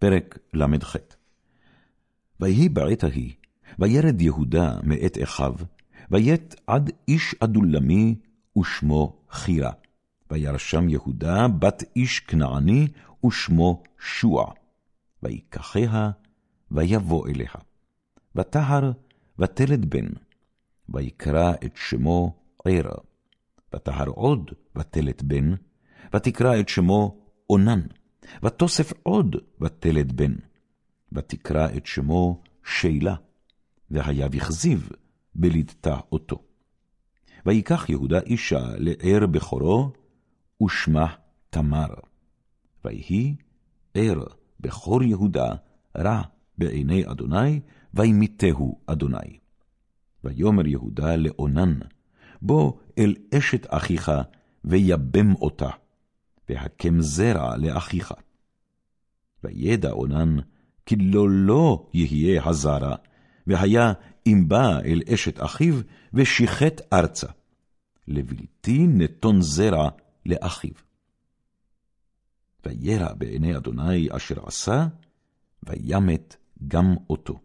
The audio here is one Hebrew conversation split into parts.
פרק ל"ח ויהי בעת ההיא, וירד יהודה מאת אחיו, ויט עד איש אדולמי, ושמו חירה. וירשם יהודה בת איש כנעני, ושמו שוע. ויקחיה, ויבוא אליה. וטהר, ותלד בן, ויקרא את שמו ער. וטהר עוד, ותלת בן, ותקרא את שמו אונן. ותוסף עוד, ותלד בן. ותקרא את שמו שילה, והיה בכזיב, בלידתה אותו. ויקח יהודה אישה לער בכורו, ושמה תמר. ויהי ער בכור יהודה רע בעיני אדוני, וימיתהו אדוני. ויאמר יהודה לאונן, בוא אל אשת אחיך, ויבם אותה, והקם זרע לאחיך. וידע אונן, כי לא לא יהיה הזרע, והיה אם בא אל אשת אחיו, ושיחת ארצה. לבלתי נתון זרע לאחיו. וירא בעיני אדוני אשר עשה, וימת גם אותו.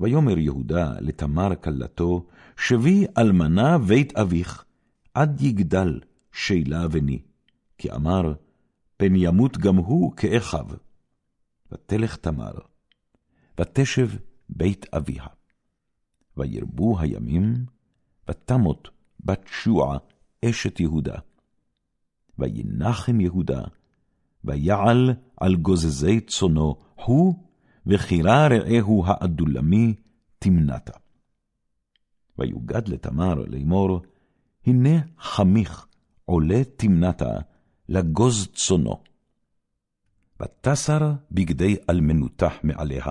ויאמר יהודה לתמר כלתו, שבי אלמנה בית אביך, עד יגדל שילה בני. כי אמר, פן ימות גם הוא כאחיו. ותלך תמר, ותשב בית אביה. וירבו הימים, ותמות בת שוע אשת יהודה. וינחם יהודה, ויעל על גוזזי צונו, הוא וחירה רעהו האדולמי תמנתה. ויוגד לתמר לאמור, הנה חמיך עולה תמנתה לגוז צונו. ותסר בגדי אלמנותה מעליה,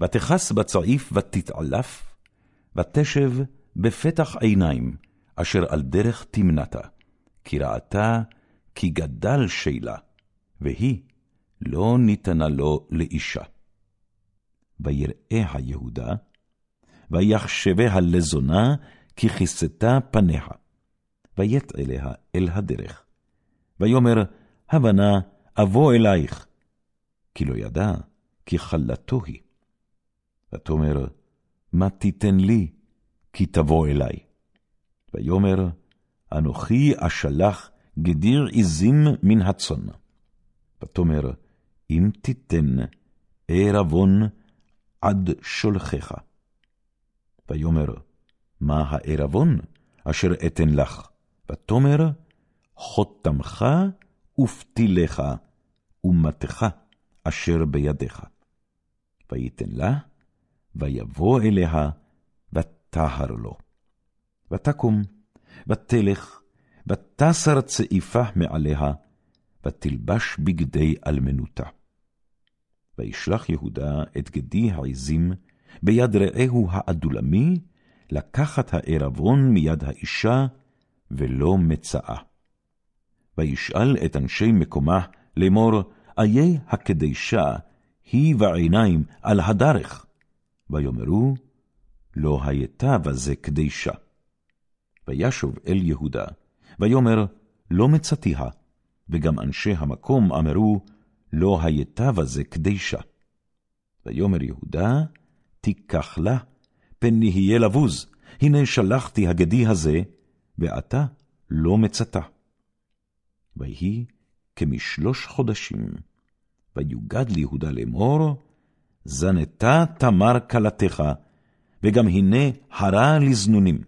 ותכס בצעיף ותתעלף, ותשב בפתח עיניים, אשר על דרך תמנתה, כי ראתה כי גדל שילה, והיא לא ניתנה לו לאישה. ויראה היהודה, ויחשביה לזונה, כי כיסתה פניה, ויט אליה אל הדרך. ויאמר, הבנה, אבוא אלייך, כי לא ידע, כי חלתו היא. ותאמר, מה תיתן לי, כי תבוא אלי. ויאמר, אנוכי אשלח גדיר עזים מן הצאן. ותאמר, אם תיתן ערבון עד שולחך. ויאמר, מה הערבון אשר אתן לך? ותאמר, חותמך ופתילך ומתך אשר בידיך. ויתן לה, ויבוא אליה, וטהר לו. ותקום, ותלך, ותסר צעיפה מעליה, ותלבש בגדי אלמנותה. וישלח יהודה את גדי העזים ביד רעהו האדולמי, לקחת הערבון מיד האישה, ולא מצאה. וישאל את אנשי מקומה לאמור, איה הקדשה היא בעיניים על הדרך? ויאמרו, לא הייתה בזה קדשה. וישוב אל יהודה, ויאמר, לא מצאתיה, וגם אנשי המקום אמרו, לא הייתה בזה קדשה. ויאמר יהודה, תיקח לה, פן נהיה לבוז, הנה שלחתי הגדי הזה, ועתה לא מצאתה. ויהי כמשלוש חודשים, ויוגד ליהודה לאמור, זנתה תמר כלתך, וגם הנה הרה לזנונים.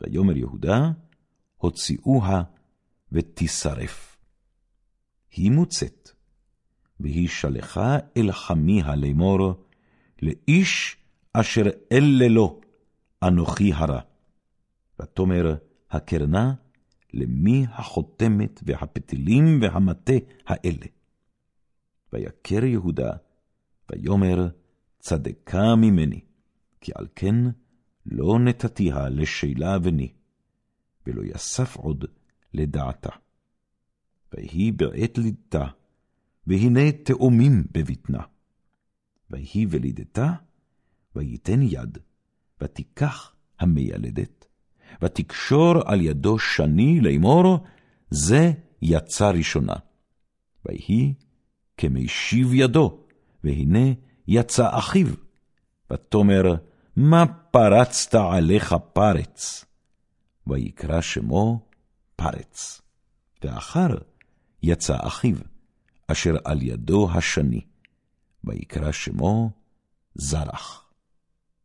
ויאמר יהודה, הוציאוה ותשרף. היא מוצאת, והיא שלחה אל חמיה לאמור, לאיש אשר אלה לו, אנוכי הרע. ותאמר הקרנה, למי החותמת והפתילים והמטה האלה. ויכר יהודה, ויאמר, צדקה ממני, כי על כן לא נתתיה לשילה בני, ולא יסף עוד לדעתה. ויהי בעת לידתה, והנה תאומים בבטנה. ויהי ולידתה, ויתן יד, ותיקח המיילדת, ותקשור על ידו שני לאמור, זה יצא ראשונה. ויהי כמשיב ידו, והנה יצא אחיו. ותאמר, מה פרצת עליך פרץ? ויקרא שמו פרץ. ואחר יצא אחיו, אשר על ידו השני, ויקרא שמו זרח.